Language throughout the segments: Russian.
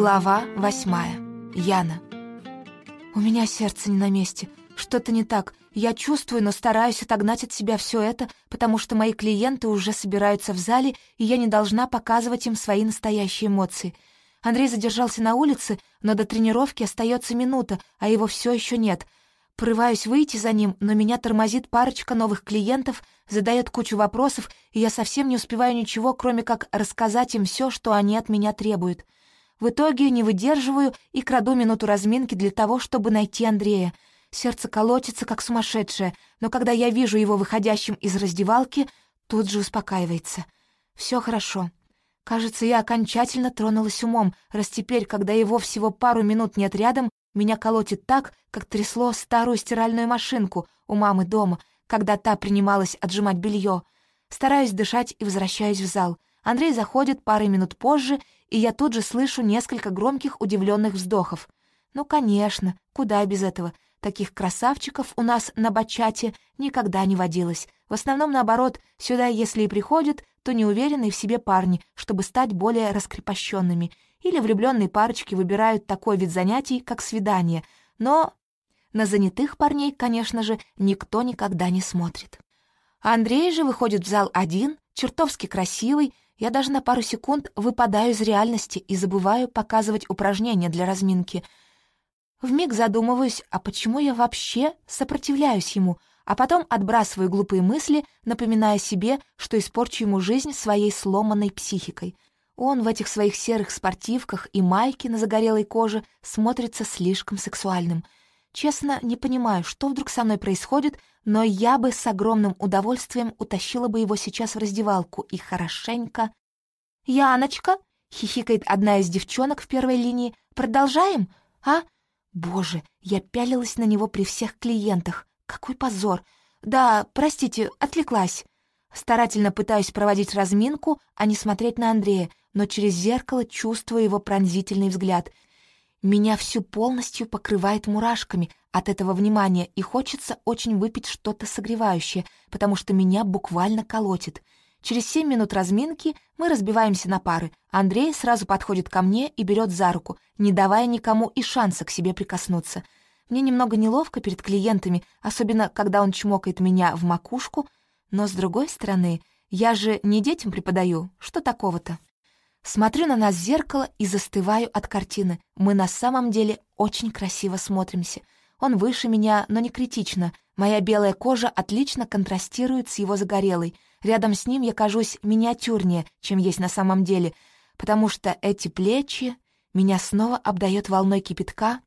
Глава восьмая. Яна. У меня сердце не на месте. Что-то не так. Я чувствую, но стараюсь отогнать от себя все это, потому что мои клиенты уже собираются в зале, и я не должна показывать им свои настоящие эмоции. Андрей задержался на улице, но до тренировки остается минута, а его все еще нет. Порываюсь выйти за ним, но меня тормозит парочка новых клиентов, задает кучу вопросов, и я совсем не успеваю ничего, кроме как рассказать им все, что они от меня требуют. В итоге не выдерживаю и краду минуту разминки для того, чтобы найти Андрея. Сердце колотится, как сумасшедшее, но когда я вижу его выходящим из раздевалки, тут же успокаивается. Все хорошо. Кажется, я окончательно тронулась умом, раз теперь, когда его всего пару минут нет рядом, меня колотит так, как трясло старую стиральную машинку у мамы дома, когда та принималась отжимать белье. Стараюсь дышать и возвращаюсь в зал. Андрей заходит пары минут позже, и я тут же слышу несколько громких удивленных вздохов. Ну, конечно, куда без этого. Таких красавчиков у нас на бачате никогда не водилось. В основном, наоборот, сюда, если и приходят, то неуверенные в себе парни, чтобы стать более раскрепощенными. Или влюбленные парочки выбирают такой вид занятий, как свидание. Но на занятых парней, конечно же, никто никогда не смотрит. Андрей же выходит в зал один, чертовски красивый, я даже на пару секунд выпадаю из реальности и забываю показывать упражнения для разминки — Вмиг задумываюсь, а почему я вообще сопротивляюсь ему, а потом отбрасываю глупые мысли, напоминая себе, что испорчу ему жизнь своей сломанной психикой. Он в этих своих серых спортивках и майке на загорелой коже смотрится слишком сексуальным. Честно, не понимаю, что вдруг со мной происходит, но я бы с огромным удовольствием утащила бы его сейчас в раздевалку и хорошенько... «Яночка!» — хихикает одна из девчонок в первой линии. «Продолжаем? А? Боже, я пялилась на него при всех клиентах. Какой позор. Да, простите, отвлеклась. Старательно пытаюсь проводить разминку, а не смотреть на Андрея, но через зеркало чувствую его пронзительный взгляд. Меня всю полностью покрывает мурашками от этого внимания, и хочется очень выпить что-то согревающее, потому что меня буквально колотит — Через семь минут разминки мы разбиваемся на пары. Андрей сразу подходит ко мне и берет за руку, не давая никому и шанса к себе прикоснуться. Мне немного неловко перед клиентами, особенно когда он чмокает меня в макушку, но, с другой стороны, я же не детям преподаю, что такого-то? Смотрю на нас в зеркало и застываю от картины. Мы на самом деле очень красиво смотримся. Он выше меня, но не критично. Моя белая кожа отлично контрастирует с его загорелой — Рядом с ним я кажусь миниатюрнее, чем есть на самом деле, потому что эти плечи меня снова обдает волной кипятка,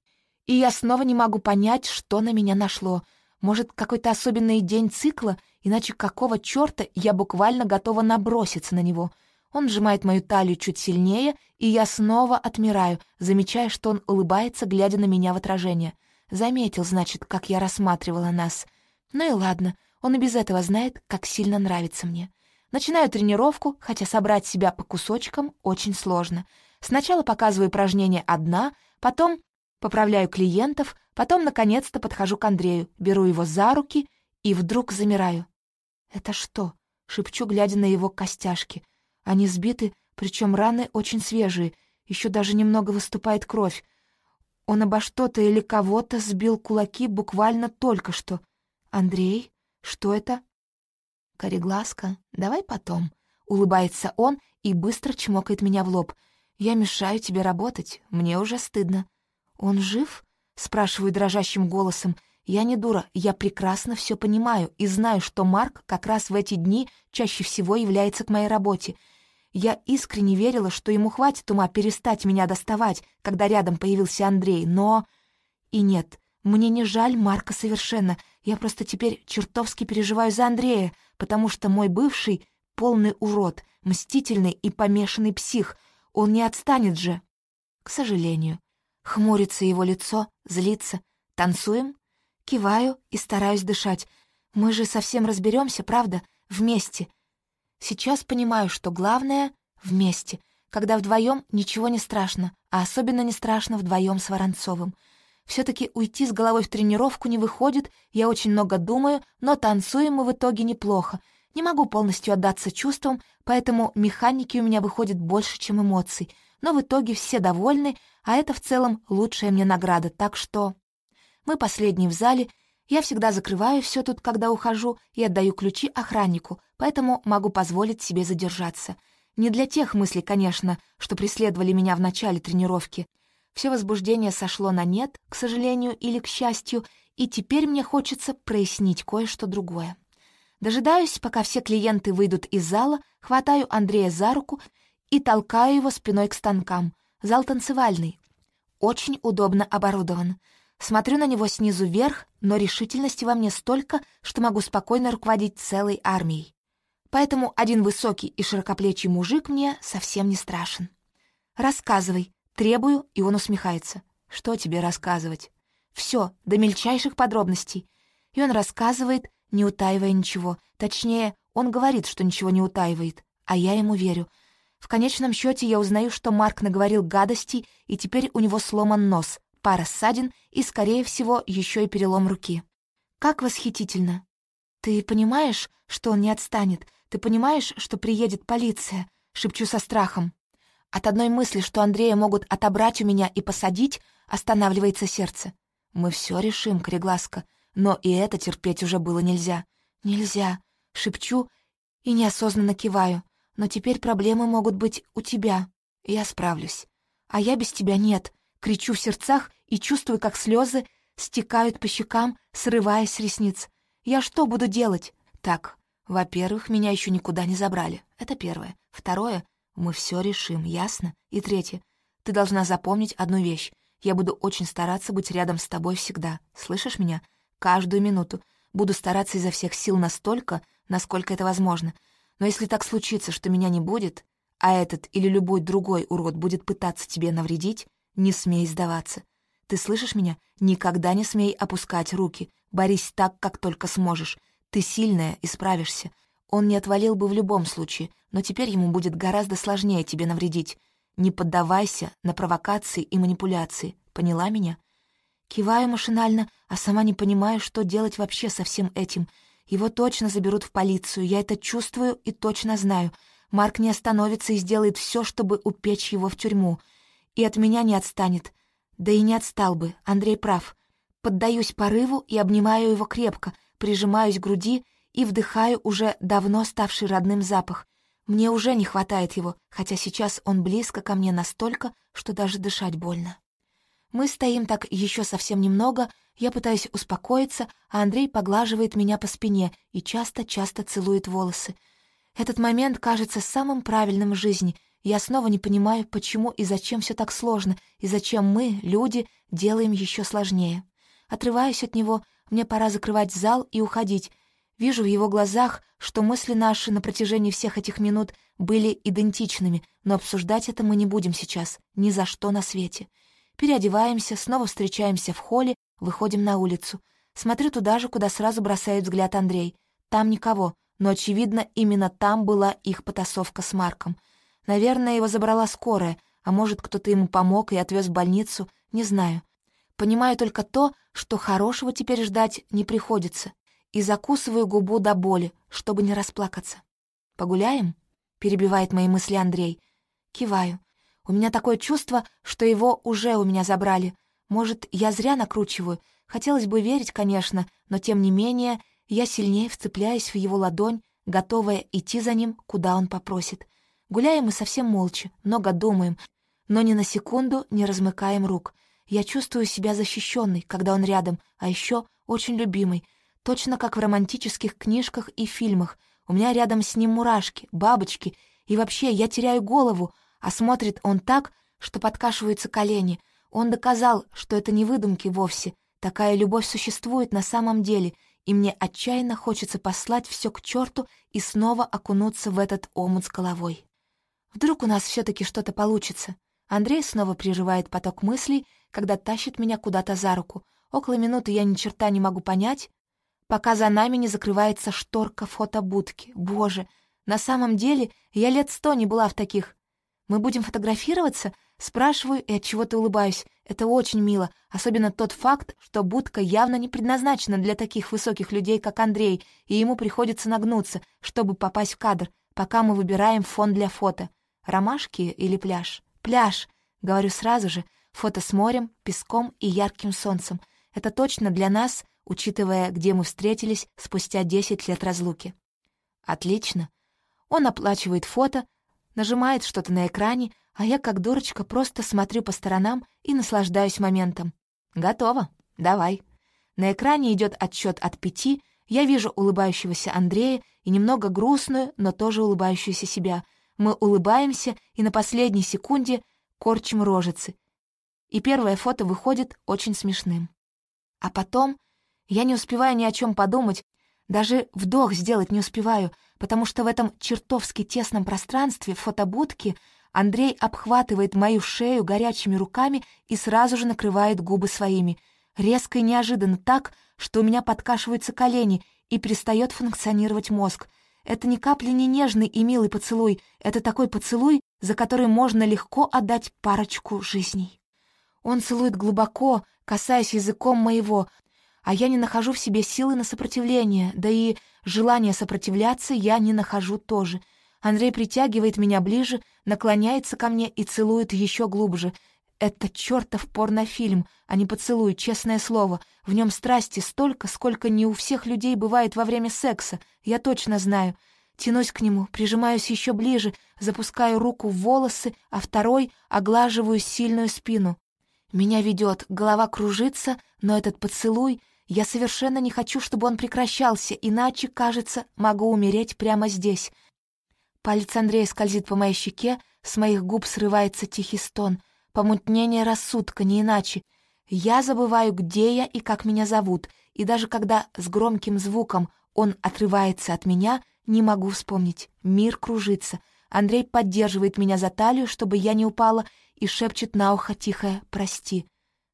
и я снова не могу понять, что на меня нашло. Может, какой-то особенный день цикла, иначе какого черта я буквально готова наброситься на него. Он сжимает мою талию чуть сильнее, и я снова отмираю, замечая, что он улыбается, глядя на меня в отражение. Заметил, значит, как я рассматривала нас. Ну и ладно, он и без этого знает, как сильно нравится мне. Начинаю тренировку, хотя собрать себя по кусочкам очень сложно. Сначала показываю упражнения одна, потом поправляю клиентов, потом, наконец-то, подхожу к Андрею, беру его за руки и вдруг замираю. «Это что?» — шепчу, глядя на его костяшки. Они сбиты, причем раны очень свежие, еще даже немного выступает кровь. Он обо что-то или кого-то сбил кулаки буквально только что. «Андрей?» Что это? Кореглазка, давай потом. Улыбается он и быстро чмокает меня в лоб. Я мешаю тебе работать, мне уже стыдно. Он жив? Спрашиваю дрожащим голосом. Я не дура, я прекрасно все понимаю и знаю, что Марк как раз в эти дни чаще всего является к моей работе. Я искренне верила, что ему хватит ума перестать меня доставать, когда рядом появился Андрей, но... И нет, мне не жаль Марка совершенно. Я просто теперь чертовски переживаю за Андрея, потому что мой бывший — полный урод, мстительный и помешанный псих. Он не отстанет же. К сожалению. Хмурится его лицо, злится. Танцуем? Киваю и стараюсь дышать. Мы же совсем разберемся, правда? Вместе. Сейчас понимаю, что главное — вместе. Когда вдвоем ничего не страшно, а особенно не страшно вдвоем с Воронцовым — все-таки уйти с головой в тренировку не выходит, я очень много думаю, но танцуем мы в итоге неплохо. Не могу полностью отдаться чувствам, поэтому механики у меня выходит больше, чем эмоций. но в итоге все довольны, а это в целом лучшая мне награда, так что... Мы последние в зале, я всегда закрываю все тут, когда ухожу, и отдаю ключи охраннику, поэтому могу позволить себе задержаться. Не для тех мыслей, конечно, что преследовали меня в начале тренировки. Все возбуждение сошло на нет, к сожалению или к счастью, и теперь мне хочется прояснить кое-что другое. Дожидаюсь, пока все клиенты выйдут из зала, хватаю Андрея за руку и толкаю его спиной к станкам. Зал танцевальный. Очень удобно оборудован. Смотрю на него снизу вверх, но решительности во мне столько, что могу спокойно руководить целой армией. Поэтому один высокий и широкоплечий мужик мне совсем не страшен. «Рассказывай», требую, и он усмехается. «Что тебе рассказывать?» «Все, до мельчайших подробностей». И он рассказывает, не утаивая ничего. Точнее, он говорит, что ничего не утаивает, а я ему верю. В конечном счете я узнаю, что Марк наговорил гадостей, и теперь у него сломан нос, пара ссадин и, скорее всего, еще и перелом руки. Как восхитительно. Ты понимаешь, что он не отстанет? Ты понимаешь, что приедет полиция? Шепчу со страхом. От одной мысли, что Андрея могут отобрать у меня и посадить, останавливается сердце. Мы все решим, Корегласка. Но и это терпеть уже было нельзя. Нельзя. Шепчу и неосознанно киваю. Но теперь проблемы могут быть у тебя. Я справлюсь. А я без тебя нет. Кричу в сердцах и чувствую, как слезы стекают по щекам, срываясь с ресниц. Я что буду делать? Так, во-первых, меня еще никуда не забрали. Это первое. Второе, мы все решим, ясно? И третье, ты должна запомнить одну вещь. Я буду очень стараться быть рядом с тобой всегда. Слышишь меня? Каждую минуту. Буду стараться изо всех сил настолько, насколько это возможно. Но если так случится, что меня не будет, а этот или любой другой урод будет пытаться тебе навредить, не смей сдаваться. Ты слышишь меня? Никогда не смей опускать руки. Борись так, как только сможешь. Ты сильная и справишься. Он не отвалил бы в любом случае, но теперь ему будет гораздо сложнее тебе навредить. Не поддавайся на провокации и манипуляции. Поняла меня? Киваю машинально, а сама не понимаю, что делать вообще со всем этим. Его точно заберут в полицию, я это чувствую и точно знаю. Марк не остановится и сделает все, чтобы упечь его в тюрьму. И от меня не отстанет. Да и не отстал бы, Андрей прав. Поддаюсь порыву и обнимаю его крепко, прижимаюсь к груди и вдыхаю уже давно ставший родным запах. Мне уже не хватает его, хотя сейчас он близко ко мне настолько, что даже дышать больно. Мы стоим так еще совсем немного, я пытаюсь успокоиться, а Андрей поглаживает меня по спине и часто-часто целует волосы. Этот момент кажется самым правильным в жизни. Я снова не понимаю, почему и зачем все так сложно, и зачем мы, люди, делаем еще сложнее. Отрываюсь от него, мне пора закрывать зал и уходить. Вижу в его глазах, что мысли наши на протяжении всех этих минут были идентичными, но обсуждать это мы не будем сейчас, ни за что на свете. Переодеваемся, снова встречаемся в холле, выходим на улицу. Смотрю туда же, куда сразу бросает взгляд Андрей. Там никого, но, очевидно, именно там была их потасовка с Марком. Наверное, его забрала скорая, а может, кто-то ему помог и отвез в больницу, не знаю. Понимаю только то, что хорошего теперь ждать не приходится, и закусываю губу до боли, чтобы не расплакаться. «Погуляем?» — перебивает мои мысли Андрей. Киваю. У меня такое чувство, что его уже у меня забрали. Может, я зря накручиваю. Хотелось бы верить, конечно, но тем не менее я сильнее вцепляюсь в его ладонь, готовая идти за ним, куда он попросит. Гуляем мы совсем молча, много думаем, но ни на секунду не размыкаем рук. Я чувствую себя защищенной, когда он рядом, а еще очень любимой, точно как в романтических книжках и фильмах. У меня рядом с ним мурашки, бабочки, и вообще я теряю голову, а смотрит он так, что подкашиваются колени. Он доказал, что это не выдумки вовсе. Такая любовь существует на самом деле, и мне отчаянно хочется послать все к черту и снова окунуться в этот омут с головой. Вдруг у нас все таки что-то получится. Андрей снова прерывает поток мыслей, когда тащит меня куда-то за руку. Около минуты я ни черта не могу понять, пока за нами не закрывается шторка фотобудки. Боже, на самом деле я лет сто не была в таких. Мы будем фотографироваться?» Спрашиваю и от чего то улыбаюсь. Это очень мило, особенно тот факт, что будка явно не предназначена для таких высоких людей, как Андрей, и ему приходится нагнуться, чтобы попасть в кадр, пока мы выбираем фон для фото. Ромашки или пляж? пляж», — говорю сразу же, фото с морем, песком и ярким солнцем. Это точно для нас, учитывая, где мы встретились спустя 10 лет разлуки. Отлично. Он оплачивает фото, нажимает что-то на экране, а я, как дурочка, просто смотрю по сторонам и наслаждаюсь моментом. Готово. Давай. На экране идет отсчет от пяти, я вижу улыбающегося Андрея и немного грустную, но тоже улыбающуюся себя. Мы улыбаемся и на последней секунде корчим рожицы. И первое фото выходит очень смешным. А потом я не успеваю ни о чем подумать, даже вдох сделать не успеваю, потому что в этом чертовски тесном пространстве фотобудки Андрей обхватывает мою шею горячими руками и сразу же накрывает губы своими. Резко и неожиданно так, что у меня подкашиваются колени и перестает функционировать мозг. Это ни капли не нежный и милый поцелуй, это такой поцелуй, за который можно легко отдать парочку жизней. Он целует глубоко, касаясь языком моего, а я не нахожу в себе силы на сопротивление, да и желания сопротивляться я не нахожу тоже. Андрей притягивает меня ближе, наклоняется ко мне и целует еще глубже. Это чертов порнофильм, а не поцелуй, честное слово. В нем страсти столько, сколько не у всех людей бывает во время секса, я точно знаю. Тянусь к нему, прижимаюсь еще ближе, запускаю руку в волосы, а второй оглаживаю сильную спину. Меня ведет, голова кружится, но этот поцелуй — я совершенно не хочу, чтобы он прекращался, иначе, кажется, могу умереть прямо здесь. Палец Андрея скользит по моей щеке, с моих губ срывается тихий стон. Помутнение рассудка, не иначе. Я забываю, где я и как меня зовут, и даже когда с громким звуком он отрывается от меня, не могу вспомнить. Мир кружится. Андрей поддерживает меня за талию, чтобы я не упала, и шепчет на ухо тихое «прости».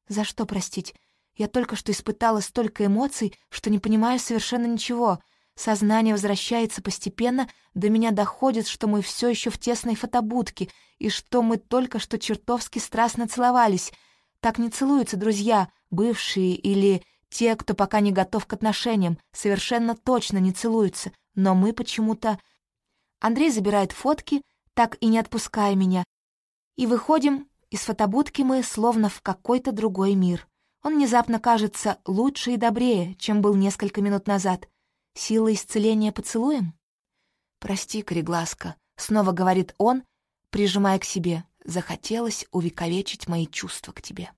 За что простить? Я только что испытала столько эмоций, что не понимаю совершенно ничего. Сознание возвращается постепенно, до меня доходит, что мы все еще в тесной фотобудке и что мы только что чертовски страстно целовались. Так не целуются друзья, бывшие или те, кто пока не готов к отношениям, совершенно точно не целуются, но мы почему-то... Андрей забирает фотки, так и не отпуская меня, и выходим из фотобудки мы словно в какой-то другой мир. Он внезапно кажется лучше и добрее, чем был несколько минут назад. Сила исцеления поцелуем? «Прости, Корегласка», — снова говорит он, прижимая к себе. «Захотелось увековечить мои чувства к тебе».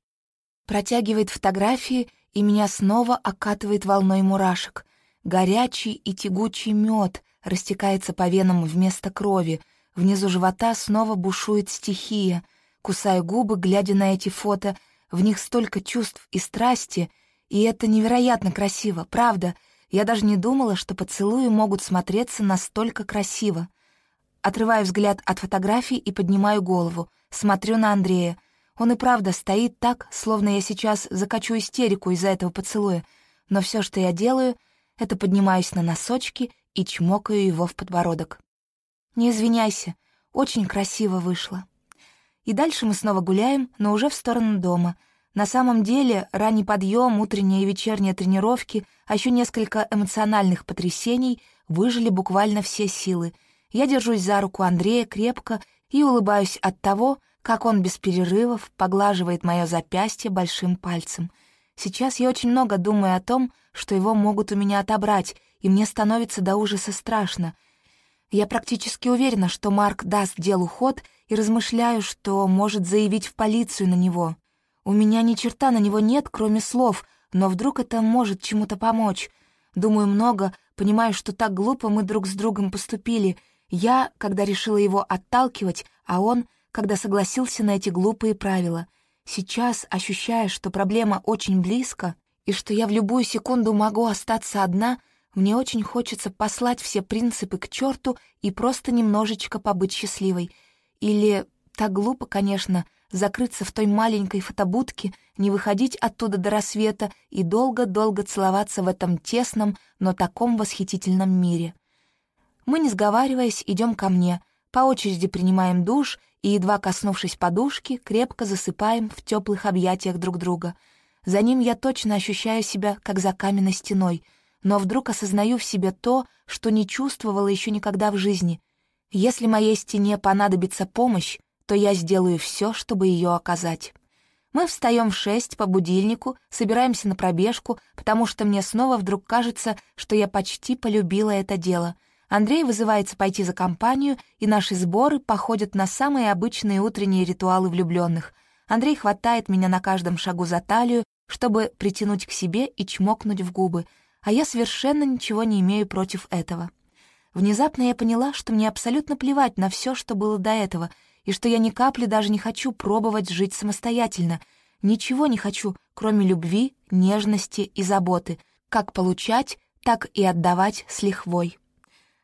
Протягивает фотографии, и меня снова окатывает волной мурашек. Горячий и тягучий мед растекается по венам вместо крови. Внизу живота снова бушует стихия. Кусаю губы, глядя на эти фото — в них столько чувств и страсти, и это невероятно красиво, правда. Я даже не думала, что поцелуи могут смотреться настолько красиво. Отрываю взгляд от фотографий и поднимаю голову. Смотрю на Андрея. Он и правда стоит так, словно я сейчас закачу истерику из-за этого поцелуя. Но все, что я делаю, это поднимаюсь на носочки и чмокаю его в подбородок. «Не извиняйся, очень красиво вышло». И дальше мы снова гуляем, но уже в сторону дома. На самом деле, ранний подъем, утренние и вечерние тренировки, а еще несколько эмоциональных потрясений выжили буквально все силы. Я держусь за руку Андрея крепко и улыбаюсь от того, как он без перерывов поглаживает мое запястье большим пальцем. Сейчас я очень много думаю о том, что его могут у меня отобрать, и мне становится до ужаса страшно. Я практически уверена, что Марк даст делу ход и размышляю, что может заявить в полицию на него. У меня ни черта на него нет, кроме слов, но вдруг это может чему-то помочь. Думаю много, понимаю, что так глупо мы друг с другом поступили. Я, когда решила его отталкивать, а он, когда согласился на эти глупые правила. Сейчас, ощущая, что проблема очень близко и что я в любую секунду могу остаться одна, мне очень хочется послать все принципы к черту и просто немножечко побыть счастливой — или, так глупо, конечно, закрыться в той маленькой фотобудке, не выходить оттуда до рассвета и долго-долго целоваться в этом тесном, но таком восхитительном мире. Мы, не сговариваясь, идем ко мне, по очереди принимаем душ и, едва коснувшись подушки, крепко засыпаем в теплых объятиях друг друга. За ним я точно ощущаю себя, как за каменной стеной, но вдруг осознаю в себе то, что не чувствовала еще никогда в жизни — если моей стене понадобится помощь, что я сделаю все, чтобы ее оказать. Мы встаем в шесть по будильнику, собираемся на пробежку, потому что мне снова вдруг кажется, что я почти полюбила это дело. Андрей вызывается пойти за компанию, и наши сборы походят на самые обычные утренние ритуалы влюбленных. Андрей хватает меня на каждом шагу за талию, чтобы притянуть к себе и чмокнуть в губы, а я совершенно ничего не имею против этого. Внезапно я поняла, что мне абсолютно плевать на все, что было до этого, и что я ни капли даже не хочу пробовать жить самостоятельно. Ничего не хочу, кроме любви, нежности и заботы, как получать, так и отдавать с лихвой.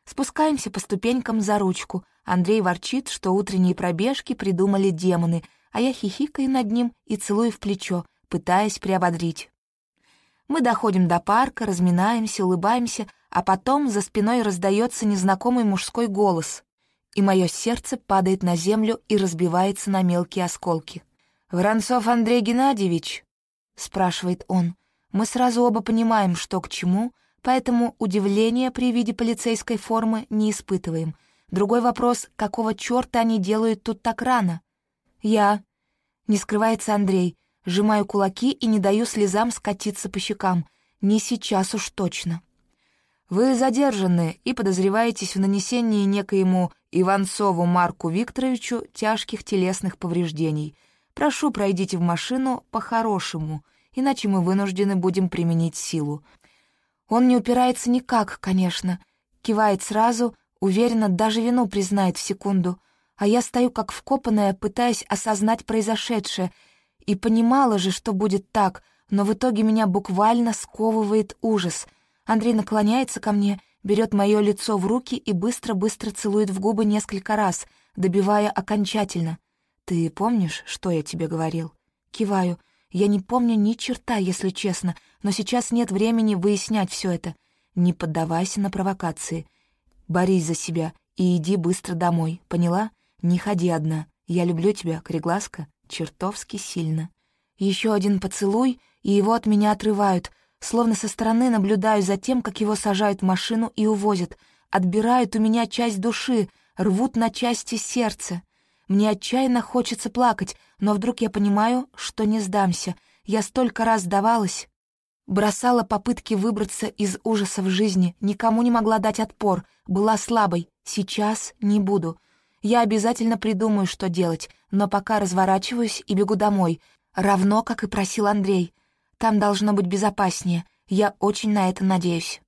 Спускаемся по ступенькам за ручку. Андрей ворчит, что утренние пробежки придумали демоны, а я хихикаю над ним и целую в плечо, пытаясь приободрить. Мы доходим до парка, разминаемся, улыбаемся, а потом за спиной раздается незнакомый мужской голос, и мое сердце падает на землю и разбивается на мелкие осколки. «Воронцов Андрей Геннадьевич?» — спрашивает он. Мы сразу оба понимаем, что к чему, поэтому удивления при виде полицейской формы не испытываем. Другой вопрос — какого черта они делают тут так рано? «Я...» — не скрывается Андрей — Сжимаю кулаки и не даю слезам скатиться по щекам. Не сейчас уж точно. Вы задержаны и подозреваетесь в нанесении некоему Иванцову Марку Викторовичу тяжких телесных повреждений. Прошу, пройдите в машину по-хорошему, иначе мы вынуждены будем применить силу. Он не упирается никак, конечно. Кивает сразу, уверенно, даже вину признает в секунду. А я стою как вкопанная, пытаясь осознать произошедшее — и понимала же, что будет так, но в итоге меня буквально сковывает ужас. Андрей наклоняется ко мне, берет мое лицо в руки и быстро-быстро целует в губы несколько раз, добивая окончательно. «Ты помнишь, что я тебе говорил?» Киваю. Я не помню ни черта, если честно, но сейчас нет времени выяснять все это. Не поддавайся на провокации. Борись за себя и иди быстро домой, поняла? Не ходи одна. Я люблю тебя, Корегласка чертовски сильно. Еще один поцелуй, и его от меня отрывают, словно со стороны наблюдаю за тем, как его сажают в машину и увозят, отбирают у меня часть души, рвут на части сердце. Мне отчаянно хочется плакать, но вдруг я понимаю, что не сдамся. Я столько раз сдавалась, бросала попытки выбраться из ужасов жизни, никому не могла дать отпор, была слабой, сейчас не буду — я обязательно придумаю, что делать, но пока разворачиваюсь и бегу домой, равно, как и просил Андрей. Там должно быть безопаснее, я очень на это надеюсь.